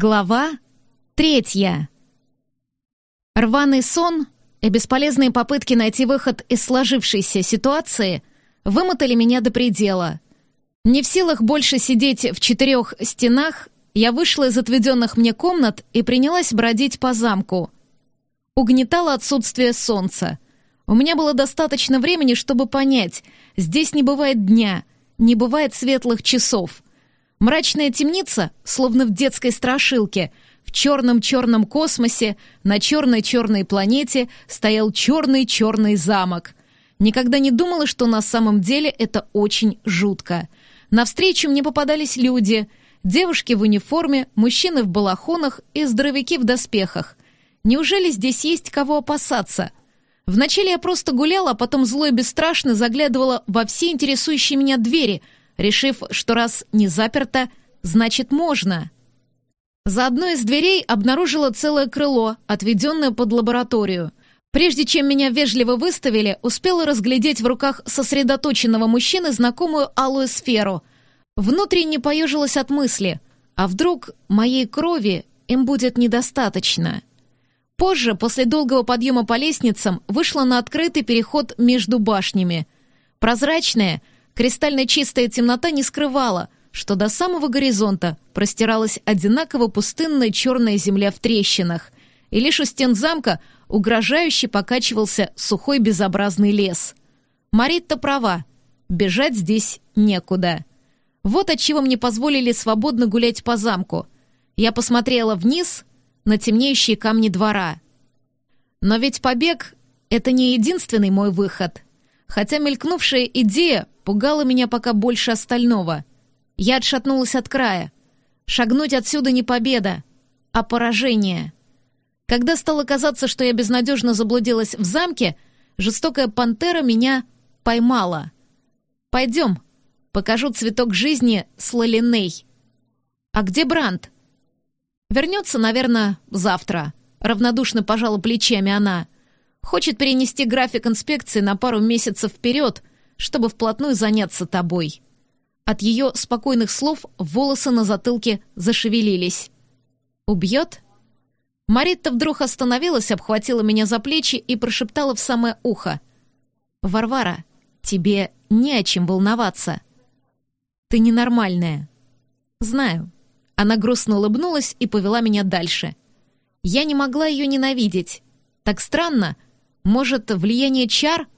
Глава третья. Рваный сон и бесполезные попытки найти выход из сложившейся ситуации вымотали меня до предела. Не в силах больше сидеть в четырех стенах, я вышла из отведенных мне комнат и принялась бродить по замку. Угнетало отсутствие солнца. У меня было достаточно времени, чтобы понять, здесь не бывает дня, не бывает светлых часов — Мрачная темница, словно в детской страшилке, в черном-черном космосе, на черной-черной планете стоял черный-черный замок. Никогда не думала, что на самом деле это очень жутко. Навстречу мне попадались люди, девушки в униформе, мужчины в балахонах и здоровяки в доспехах. Неужели здесь есть кого опасаться? Вначале я просто гуляла, а потом зло и бесстрашно заглядывала во все интересующие меня двери — решив, что раз не заперто, значит можно. За одной из дверей обнаружила целое крыло, отведенное под лабораторию. Прежде чем меня вежливо выставили, успела разглядеть в руках сосредоточенного мужчины знакомую алую сферу. Внутренне поежилась от мысли, а вдруг моей крови им будет недостаточно. Позже, после долгого подъема по лестницам, вышла на открытый переход между башнями. Прозрачная — Кристально чистая темнота не скрывала, что до самого горизонта простиралась одинаково пустынная черная земля в трещинах, и лишь у стен замка угрожающе покачивался сухой безобразный лес. Маритта права, бежать здесь некуда. Вот отчего мне позволили свободно гулять по замку. Я посмотрела вниз на темнеющие камни двора. Но ведь побег — это не единственный мой выход. Хотя мелькнувшая идея пугало меня пока больше остального. Я отшатнулась от края. Шагнуть отсюда не победа, а поражение. Когда стало казаться, что я безнадежно заблудилась в замке, жестокая пантера меня поймала. «Пойдем, покажу цветок жизни с Лалиней». «А где Бранд?» «Вернется, наверное, завтра», — равнодушно пожала плечами она. «Хочет перенести график инспекции на пару месяцев вперед, чтобы вплотную заняться тобой». От ее спокойных слов волосы на затылке зашевелились. «Убьет?» Маритта вдруг остановилась, обхватила меня за плечи и прошептала в самое ухо. «Варвара, тебе не о чем волноваться. Ты ненормальная». «Знаю». Она грустно улыбнулась и повела меня дальше. Я не могла ее ненавидеть. Так странно. Может, влияние чар —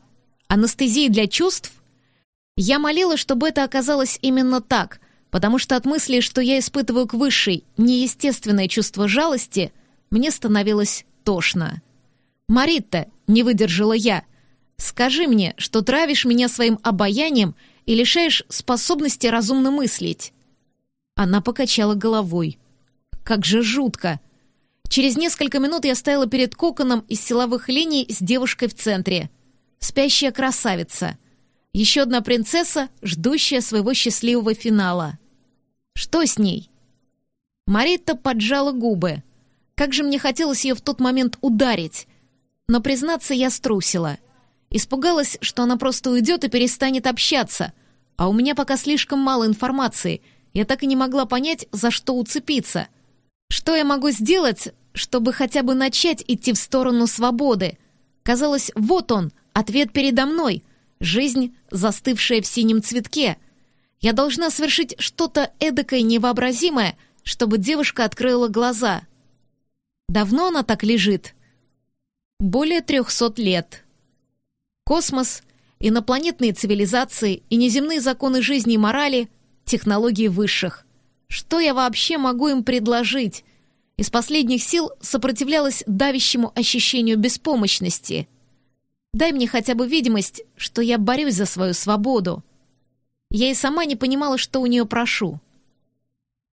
Анестезии для чувств? Я молила, чтобы это оказалось именно так, потому что от мысли, что я испытываю к высшей, неестественное чувство жалости, мне становилось тошно. «Маритта», — не выдержала я, — «скажи мне, что травишь меня своим обаянием и лишаешь способности разумно мыслить». Она покачала головой. «Как же жутко!» Через несколько минут я стояла перед коконом из силовых линий с девушкой в центре — спящая красавица. Еще одна принцесса, ждущая своего счастливого финала. Что с ней? Маритта поджала губы. Как же мне хотелось ее в тот момент ударить. Но, признаться, я струсила. Испугалась, что она просто уйдет и перестанет общаться. А у меня пока слишком мало информации. Я так и не могла понять, за что уцепиться. Что я могу сделать, чтобы хотя бы начать идти в сторону свободы? Казалось, вот он, Ответ передо мной. Жизнь, застывшая в синем цветке. Я должна совершить что-то эдакое невообразимое, чтобы девушка открыла глаза. Давно она так лежит? Более трехсот лет. Космос, инопланетные цивилизации и неземные законы жизни и морали, технологии высших. Что я вообще могу им предложить? Из последних сил сопротивлялась давящему ощущению беспомощности — Дай мне хотя бы видимость, что я борюсь за свою свободу. Я и сама не понимала, что у нее прошу.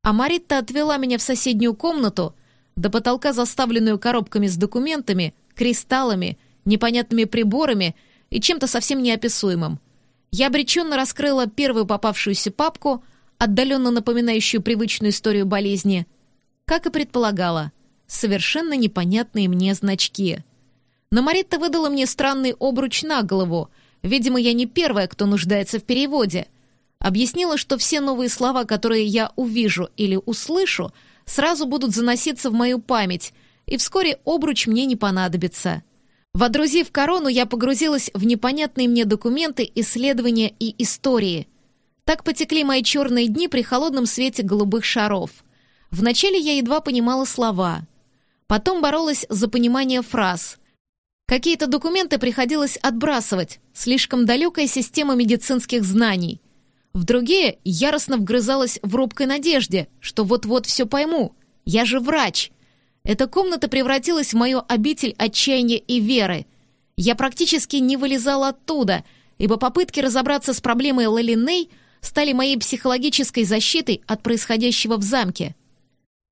А Маритта отвела меня в соседнюю комнату, до потолка заставленную коробками с документами, кристаллами, непонятными приборами и чем-то совсем неописуемым. Я обреченно раскрыла первую попавшуюся папку, отдаленно напоминающую привычную историю болезни, как и предполагала, совершенно непонятные мне значки — но Маритта выдала мне странный обруч на голову. Видимо, я не первая, кто нуждается в переводе. Объяснила, что все новые слова, которые я увижу или услышу, сразу будут заноситься в мою память, и вскоре обруч мне не понадобится. Водрузив корону, я погрузилась в непонятные мне документы, исследования и истории. Так потекли мои черные дни при холодном свете голубых шаров. Вначале я едва понимала слова. Потом боролась за понимание фраз. Какие-то документы приходилось отбрасывать, слишком далекая система медицинских знаний. В другие яростно вгрызалась в робкой надежде, что вот-вот все пойму. Я же врач — эта комната превратилась в мою обитель отчаяния и веры. Я практически не вылезала оттуда, ибо попытки разобраться с проблемой Лалиней стали моей психологической защитой от происходящего в замке.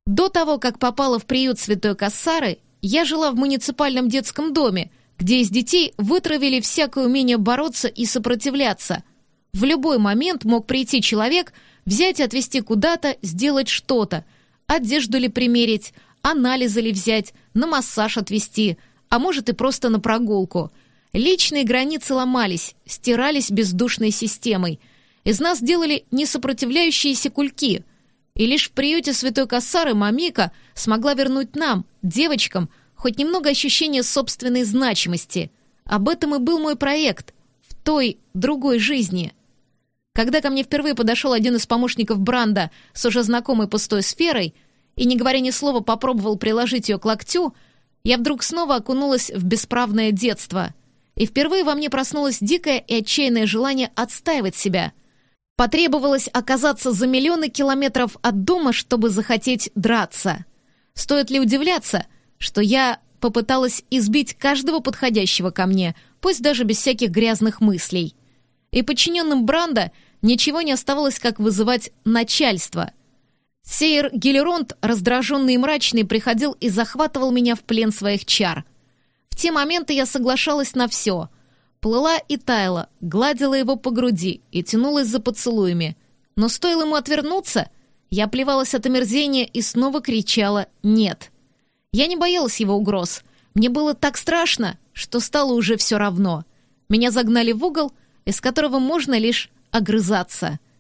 До того, как попала в приют Святой Кассары, я жила в муниципальном детском доме, где из детей вытравили всякое умение бороться и сопротивляться. В любой момент мог прийти человек, взять и отвезти куда-то, сделать что-то, одежду ли примерить, анализы ли взять, на массаж отвезти, а может и просто на прогулку. Личные границы ломались, стирались бездушной системой. Из нас делали несопротивляющиеся кульки. И лишь в приюте Святой Кассары Мамика смогла вернуть нам, девочкам, хоть немного ощущения собственной значимости. Об этом и был мой проект. В той, другой жизни. Когда ко мне впервые подошел один из помощников Бранда с уже знакомой пустой сферой — и, не говоря ни слова, попробовал приложить ее к локтю, я вдруг снова окунулась в бесправное детство. И впервые во мне проснулось дикое и отчаянное желание отстаивать себя. Потребовалось оказаться за миллионы километров от дома, чтобы захотеть драться. Стоит ли удивляться, что я попыталась избить каждого подходящего ко мне, пусть даже без всяких грязных мыслей. И подчиненным Бранда ничего не оставалось, как вызывать начальство — Сейер Гелеронт, раздраженный и мрачный, приходил и захватывал меня в плен своих чар. В те моменты я соглашалась на все. Плыла и таяла, гладила его по груди и тянулась за поцелуями. Но стоило ему отвернуться, я плевалась от омерзения и снова кричала «нет». Я не боялась его угроз. Мне было так страшно, что стало уже все равно. Меня загнали в угол, из которого можно лишь огрызаться —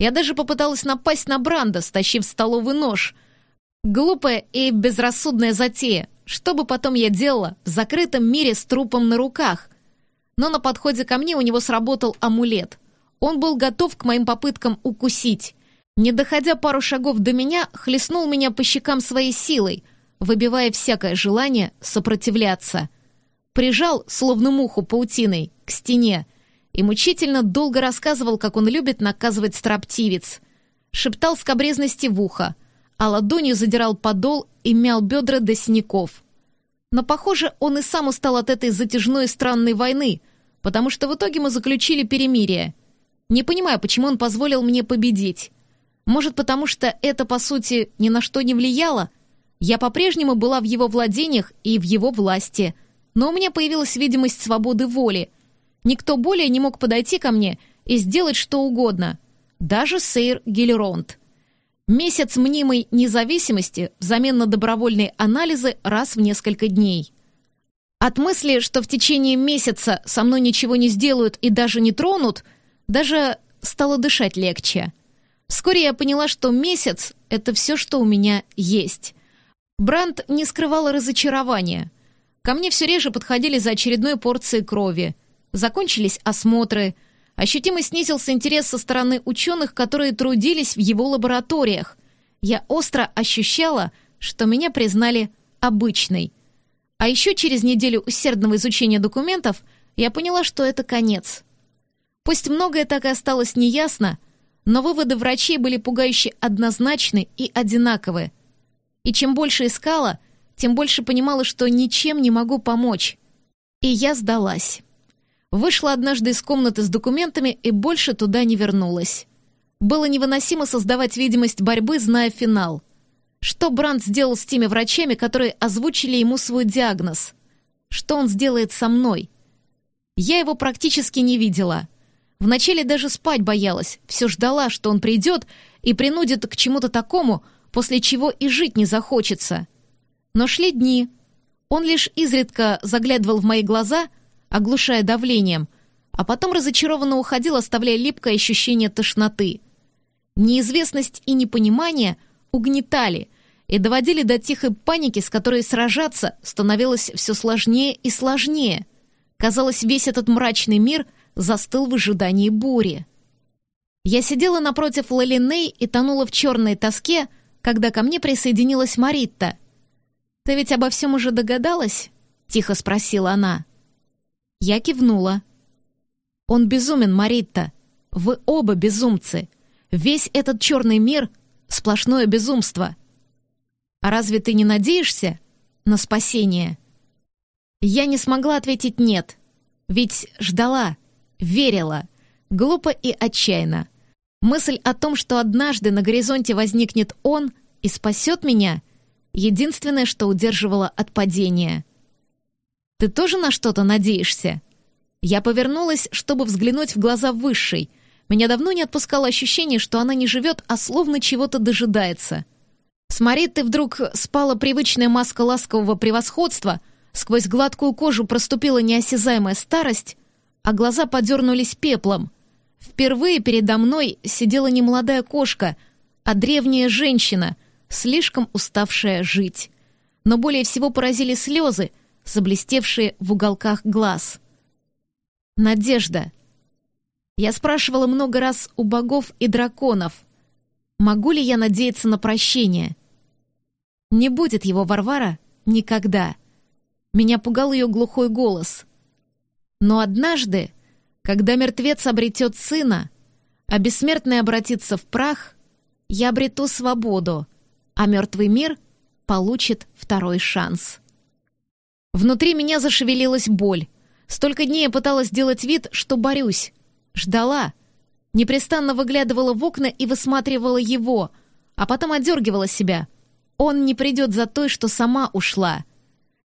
я даже попыталась напасть на Бранда, стащив столовый нож. Глупая и безрассудная затея. Что бы потом я делала в закрытом мире с трупом на руках? Но на подходе ко мне у него сработал амулет. Он был готов к моим попыткам укусить. Не доходя пару шагов до меня, хлестнул меня по щекам своей силой, выбивая всякое желание сопротивляться. Прижал, словно муху паутиной, к стене, и мучительно долго рассказывал, как он любит наказывать строптивец. Шептал скобрезности в ухо, а ладонью задирал подол и мял бедра до синяков. Но, похоже, он и сам устал от этой затяжной странной войны, потому что в итоге мы заключили перемирие. Не понимаю, почему он позволил мне победить. Может, потому что это, по сути, ни на что не влияло? Я по-прежнему была в его владениях и в его власти, но у меня появилась видимость свободы воли — Никто более не мог подойти ко мне и сделать что угодно, даже сейр Гелеронт. Месяц мнимой независимости взамен на добровольные анализы раз в несколько дней. От мысли, что в течение месяца со мной ничего не сделают и даже не тронут, даже стало дышать легче. Вскоре я поняла, что месяц — это все, что у меня есть. Бранд не скрывала разочарования. Ко мне все реже подходили за очередной порцией крови — Закончились осмотры. Ощутимо снизился интерес со стороны ученых, которые трудились в его лабораториях. Я остро ощущала, что меня признали обычной. А еще через неделю усердного изучения документов я поняла, что это конец. Пусть многое так и осталось неясно, но выводы врачей были пугающе однозначны и одинаковы. И чем больше искала, тем больше понимала, что ничем не могу помочь. И я сдалась. Вышла однажды из комнаты с документами и больше туда не вернулась. Было невыносимо создавать видимость борьбы, зная финал. Что Бранд сделал с теми врачами, которые озвучили ему свой диагноз? Что он сделает со мной? Я его практически не видела. Вначале даже спать боялась, все ждала, что он придет и принудит к чему-то такому, после чего и жить не захочется. Но шли дни. Он лишь изредка заглядывал в мои глаза — оглушая давлением, а потом разочарованно уходил, оставляя липкое ощущение тошноты. Неизвестность и непонимание угнетали, и доводили до тихой паники, с которой сражаться становилось все сложнее и сложнее. Казалось, весь этот мрачный мир застыл в ожидании бури. Я сидела напротив Лалиней и тонула в черной тоске, когда ко мне присоединилась Маритта. «Ты ведь обо всем уже догадалась?» — тихо спросила она. Я кивнула. «Он безумен, Маритта. Вы оба безумцы. Весь этот черный мир — сплошное безумство. А разве ты не надеешься на спасение?» Я не смогла ответить «нет», ведь ждала, верила, глупо и отчаянно. Мысль о том, что однажды на горизонте возникнет он и спасет меня, единственное, что удерживало от падения. «Ты тоже на что-то надеешься?» Я повернулась, чтобы взглянуть в глаза Высшей. Меня давно не отпускало ощущение, что она не живет, а словно чего-то дожидается. С Мариттой вдруг спала привычная маска ласкового превосходства, сквозь гладкую кожу проступила неосязаемая старость, а глаза подернулись пеплом — Впервые передо мной сидела не молодая кошка, а древняя женщина, слишком уставшая жить. Но более всего поразили слезы, заблестевшие в уголках глаз. Надежда. Я спрашивала много раз у богов и драконов, могу ли я надеяться на прощение. Не будет его Варвара никогда. Меня пугал ее глухой голос. Но однажды когда мертвец обретет сына, а бессмертный обратится в прах, я обрету свободу, а мертвый мир получит второй шанс. Внутри меня зашевелилась боль. Столько дней я пыталась сделать вид, что борюсь. Ждала. Непрестанно выглядывала в окна и высматривала его, а потом одергивала себя. Он не придет за той, что сама ушла.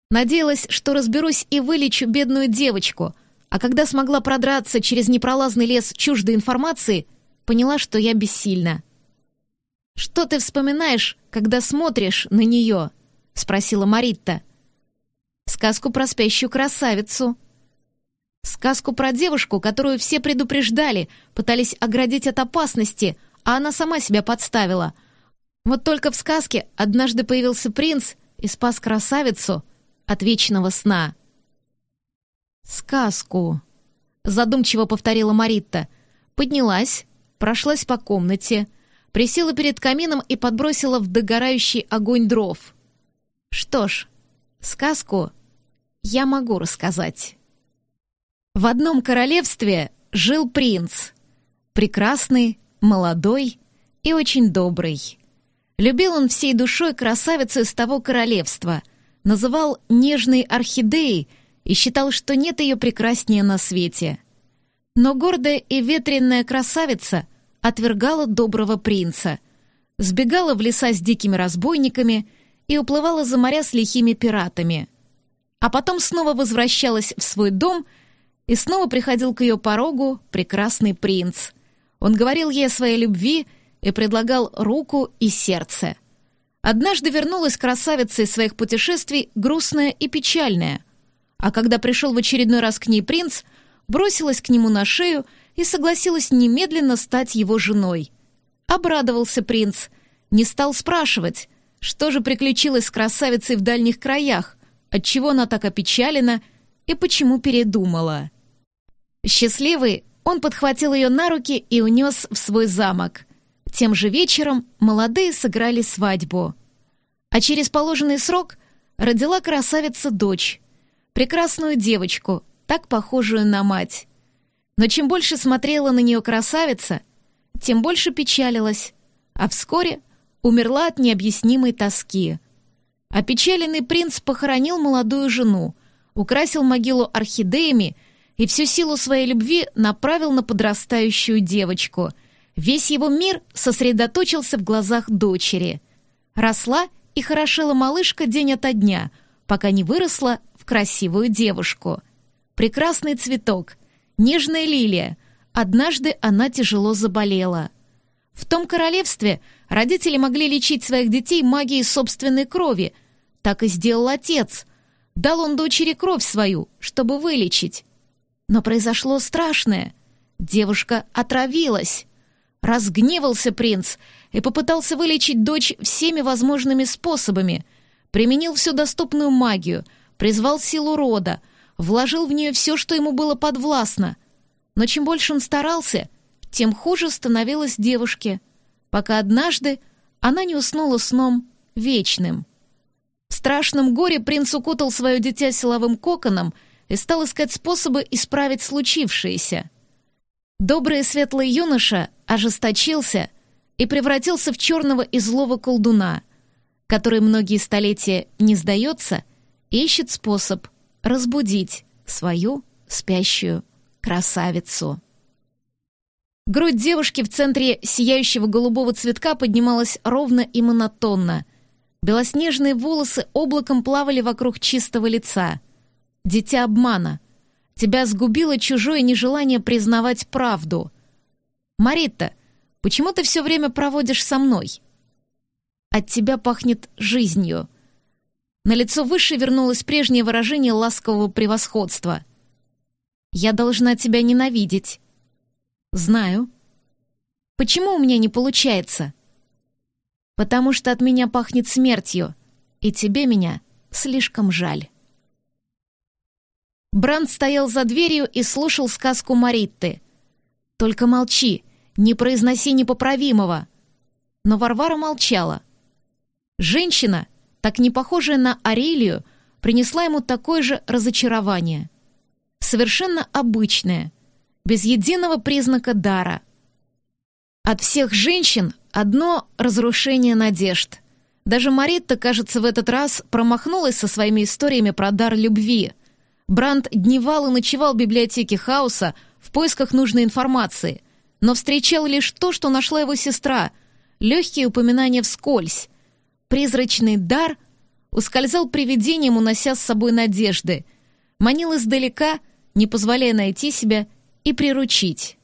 Надеялась, что разберусь и вылечу бедную девочку — а когда смогла продраться через непролазный лес чуждой информации, поняла, что я бессильна. «Что ты вспоминаешь, когда смотришь на нее?» — спросила Маритта. «Сказку про спящую красавицу». Сказку про девушку, которую все предупреждали, пытались оградить от опасности, а она сама себя подставила. Вот только в сказке однажды появился принц и спас красавицу от вечного сна. «Сказку», — задумчиво повторила Маритта. Поднялась, прошлась по комнате, присела перед камином и подбросила в догорающий огонь дров. «Что ж, сказку я могу рассказать». В одном королевстве жил принц. Прекрасный, молодой и очень добрый. Любил он всей душой красавицу из того королевства, называл нежной орхидеей — и считал, что нет ее прекраснее на свете. Но гордая и ветренная красавица отвергала доброго принца, сбегала в леса с дикими разбойниками и уплывала за моря с лихими пиратами. А потом снова возвращалась в свой дом и снова приходил к ее порогу прекрасный принц. Он говорил ей о своей любви и предлагал руку и сердце. Однажды вернулась красавица из своих путешествий грустная и печальная — а когда пришел в очередной раз к ней принц, бросилась к нему на шею и согласилась немедленно стать его женой. Обрадовался принц, не стал спрашивать, что же приключилось с красавицей в дальних краях, отчего она так опечалена и почему передумала. Счастливый, он подхватил ее на руки и унес в свой замок. Тем же вечером молодые сыграли свадьбу. А через положенный срок родила красавица дочь, прекрасную девочку, так похожую на мать. Но чем больше смотрела на нее красавица, тем больше печалилась, а вскоре умерла от необъяснимой тоски. Опечаленный принц похоронил молодую жену, украсил могилу орхидеями и всю силу своей любви направил на подрастающую девочку. Весь его мир сосредоточился в глазах дочери. Росла и хорошела малышка день ото дня, пока не выросла в красивую девушку. Прекрасный цветок, нежная лилия. Однажды она тяжело заболела. В том королевстве родители могли лечить своих детей магией собственной крови. Так и сделал отец. Дал он дочери кровь свою, чтобы вылечить. Но произошло страшное. Девушка отравилась. Разгневался принц и попытался вылечить дочь всеми возможными способами. Применил всю доступную магию, призвал силу рода, вложил в нее все, что ему было подвластно. Но чем больше он старался, тем хуже становилось девушке, пока однажды она не уснула сном вечным. В страшном горе принц укутал свое дитя силовым коконом и стал искать способы исправить случившееся. Добрый и светлый юноша ожесточился и превратился в черного и злого колдуна, который многие столетия не сдается и ищет способ разбудить свою спящую красавицу. Грудь девушки в центре сияющего голубого цветка поднималась ровно и монотонно. Белоснежные волосы облаком плавали вокруг чистого лица. Дитя обмана. Тебя сгубило чужое нежелание признавать правду. Марита, почему ты все время проводишь со мной? От тебя пахнет жизнью. На лицо выше вернулось прежнее выражение ласкового превосходства. Я должна тебя ненавидеть. Знаю. Почему у меня не получается? Потому что от меня пахнет смертью, и тебе меня слишком жаль. Бранд стоял за дверью и слушал сказку Маритты. «Только молчи, не произноси непоправимого». Но Варвара молчала. Женщина, так не похожая на Арелию, принесла ему такое же разочарование. Совершенно обычное, без единого признака дара. От всех женщин одно разрушение надежд. Даже Маритта, кажется, в этот раз промахнулась со своими историями про дар любви — Бранд дневал и ночевал в библиотеке Хаоса в поисках нужной информации, но встречал лишь то, что нашла его сестра, легкие упоминания вскользь. Призрачный дар ускользал привидением, унося с собой надежды, манил издалека, не позволяя найти себя и приручить.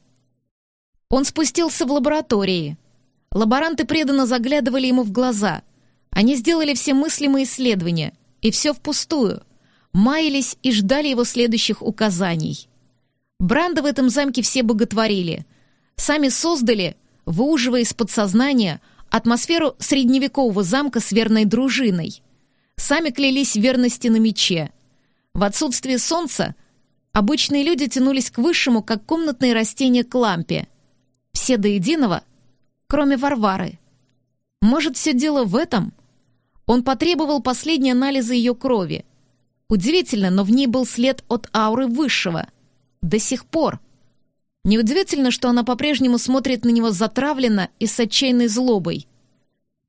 Он спустился в лаборатории. Лаборанты преданно заглядывали ему в глаза. Они сделали все мыслимые исследования, и все впустую — маялись и ждали его следующих указаний. Бранда в этом замке все боготворили. Сами создали, выуживая из подсознания, атмосферу средневекового замка с верной дружиной. Сами клялись в верности на мече. В отсутствие солнца обычные люди тянулись к высшему, как комнатные растения, к лампе. Все до единого, кроме Варвары. Может, все дело в этом? Он потребовал последние анализы ее крови — Удивительно, но в ней был след от ауры высшего. До сих пор. Неудивительно, что она по-прежнему смотрит на него затравленно и с отчаянной злобой.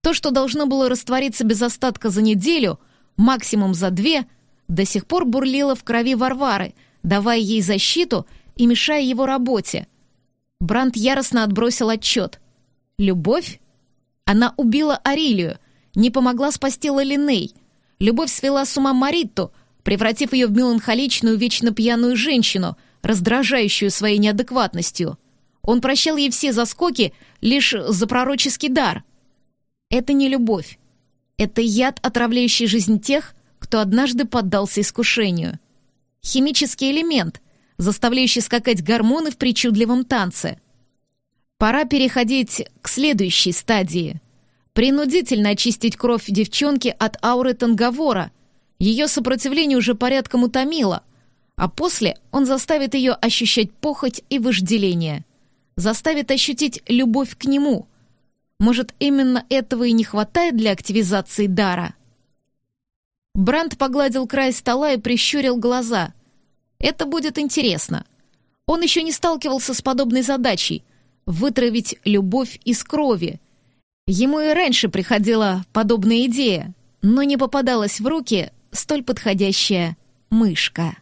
То, что должно было раствориться без остатка за неделю, максимум за две, до сих пор бурлило в крови Варвары, давая ей защиту и мешая его работе. Бранд яростно отбросил отчет. Любовь? Она убила Арилию, не помогла спасти Лалиней. Любовь свела с ума Маритту, превратив ее в меланхоличную, вечно пьяную женщину, раздражающую своей неадекватностью. Он прощал ей все заскоки лишь за пророческий дар. Это не любовь. Это яд, отравляющий жизнь тех, кто однажды поддался искушению. Химический элемент, заставляющий скакать гормоны в причудливом танце. Пора переходить к следующей стадии. Принудительно очистить кровь девчонки от ауры Танговора — ее сопротивление уже порядком утомило, а после он заставит ее ощущать похоть и вожделение. Заставит ощутить любовь к нему. Может, именно этого и не хватает для активизации дара? Бранд погладил край стола и прищурил глаза. Это будет интересно. Он еще не сталкивался с подобной задачей — вытравить любовь из крови. Ему и раньше приходила подобная идея, но не попадалась в руки столь подходящая мышка.